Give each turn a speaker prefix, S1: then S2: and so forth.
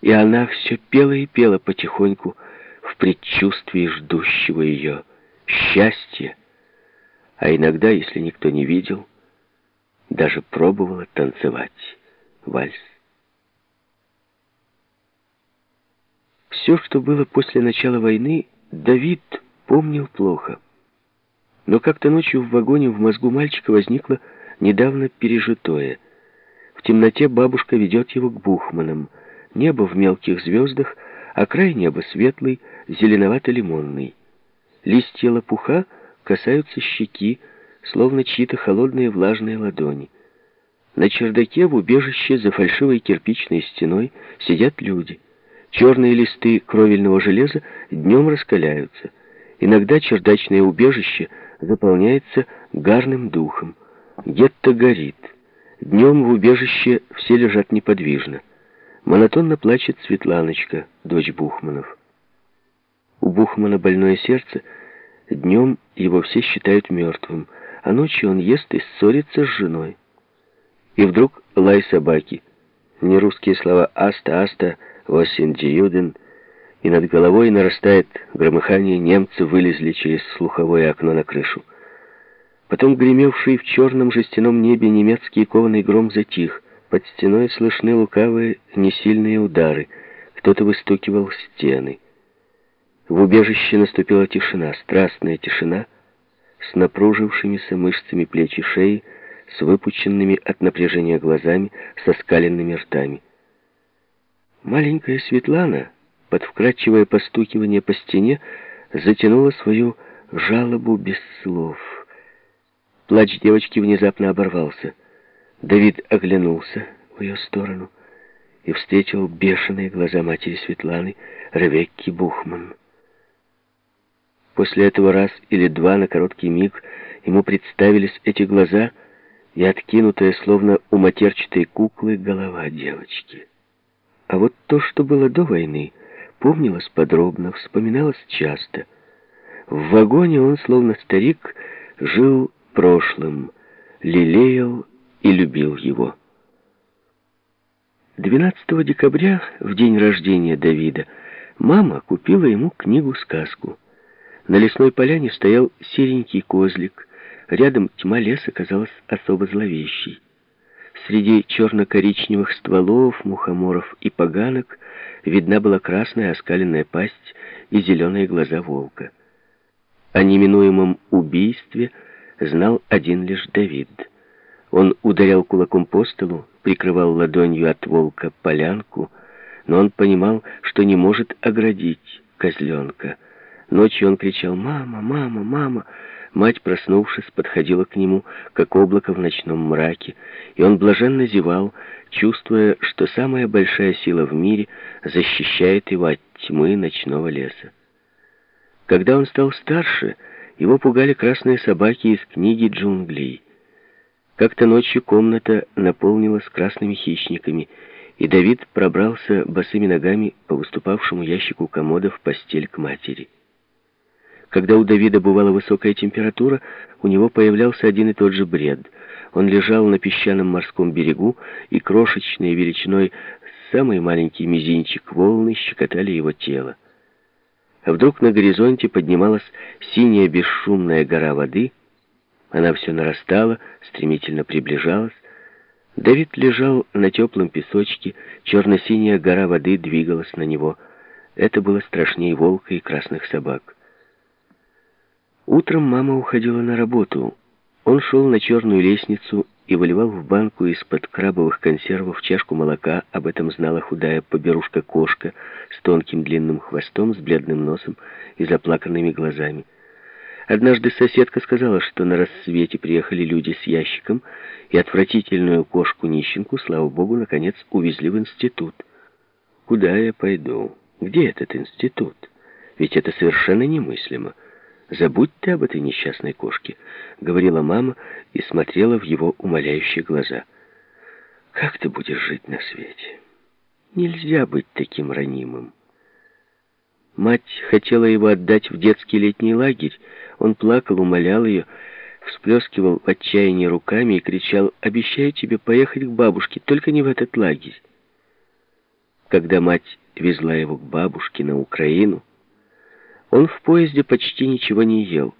S1: И она все пела и пела потихоньку в предчувствии ждущего ее счастья, а иногда, если никто не видел, даже пробовала танцевать вальс. Все, что было после начала войны, Давид помнил плохо. Но как-то ночью в вагоне в мозгу мальчика возникло недавно пережитое. В темноте бабушка ведет его к Бухманам. Небо в мелких звездах, а край неба светлый, зеленовато-лимонный. Листья лопуха касаются щеки, словно чьи-то холодные влажные ладони. На чердаке в убежище за фальшивой кирпичной стеной сидят люди. Черные листы кровельного железа днем раскаляются. Иногда чердачное убежище заполняется гарным духом. Гетто горит. Днем в убежище все лежат неподвижно. Монотонно плачет Светланочка, дочь Бухманов. У Бухмана больное сердце. Днем его все считают мертвым, а ночью он ест и ссорится с женой. И вдруг лай собаки. Нерусские слова «аста, аста», «восиндиюден», и над головой нарастает громыхание, немцы вылезли через слуховое окно на крышу. Потом гремевший в черном жестяном небе немецкий кованый гром затих. Под стеной слышны лукавые, несильные удары. Кто-то выстукивал стены. В убежище наступила тишина, страстная тишина, с напружившимися мышцами плеч и шеи, с выпученными от напряжения глазами, со скаленными ртами. Маленькая Светлана, под вкрадчивое постукивание по стене, затянула свою жалобу без слов. Плач девочки внезапно оборвался. Давид оглянулся в ее сторону и встретил бешеные глаза матери Светланы, Ревекки Бухман. После этого раз или два на короткий миг ему представились эти глаза и откинутая, словно у матерчатой куклы, голова девочки. А вот то, что было до войны, помнилось подробно, вспоминалось часто. В вагоне он, словно старик, жил прошлым, лелеял и любил его. 12 декабря, в день рождения Давида, мама купила ему книгу-сказку. На лесной поляне стоял серенький козлик. Рядом тьма леса казалась особо зловещей. Среди черно-коричневых стволов, мухоморов и поганок видна была красная оскаленная пасть и зеленые глаза волка. О неминуемом убийстве знал один лишь Давид. Он ударял кулаком по столу, прикрывал ладонью от волка полянку, но он понимал, что не может оградить козленка — Ночью он кричал «Мама! Мама! Мама!». Мать, проснувшись, подходила к нему, как облако в ночном мраке, и он блаженно зевал, чувствуя, что самая большая сила в мире защищает его от тьмы ночного леса. Когда он стал старше, его пугали красные собаки из книги джунглей. Как-то ночью комната наполнилась красными хищниками, и Давид пробрался босыми ногами по выступавшему ящику комода в постель к матери. Когда у Давида бывала высокая температура, у него появлялся один и тот же бред. Он лежал на песчаном морском берегу, и крошечной величиной самый маленький мизинчик волны щекотали его тело. А вдруг на горизонте поднималась синяя бесшумная гора воды. Она все нарастала, стремительно приближалась. Давид лежал на теплом песочке, черно-синяя гора воды двигалась на него. Это было страшнее волка и красных собак. Утром мама уходила на работу. Он шел на черную лестницу и выливал в банку из-под крабовых консервов чашку молока. Об этом знала худая поберушка-кошка с тонким длинным хвостом, с бледным носом и заплаканными глазами. Однажды соседка сказала, что на рассвете приехали люди с ящиком, и отвратительную кошку-нищенку, слава богу, наконец увезли в институт. Куда я пойду? Где этот институт? Ведь это совершенно немыслимо. «Забудь ты об этой несчастной кошке», — говорила мама и смотрела в его умоляющие глаза. «Как ты будешь жить на свете? Нельзя быть таким ранимым». Мать хотела его отдать в детский летний лагерь. Он плакал, умолял ее, всплескивал в отчаянии руками и кричал, «Обещаю тебе поехать к бабушке, только не в этот лагерь». когда мать везла его к бабушке на Украину, он в поезде почти ничего не ел.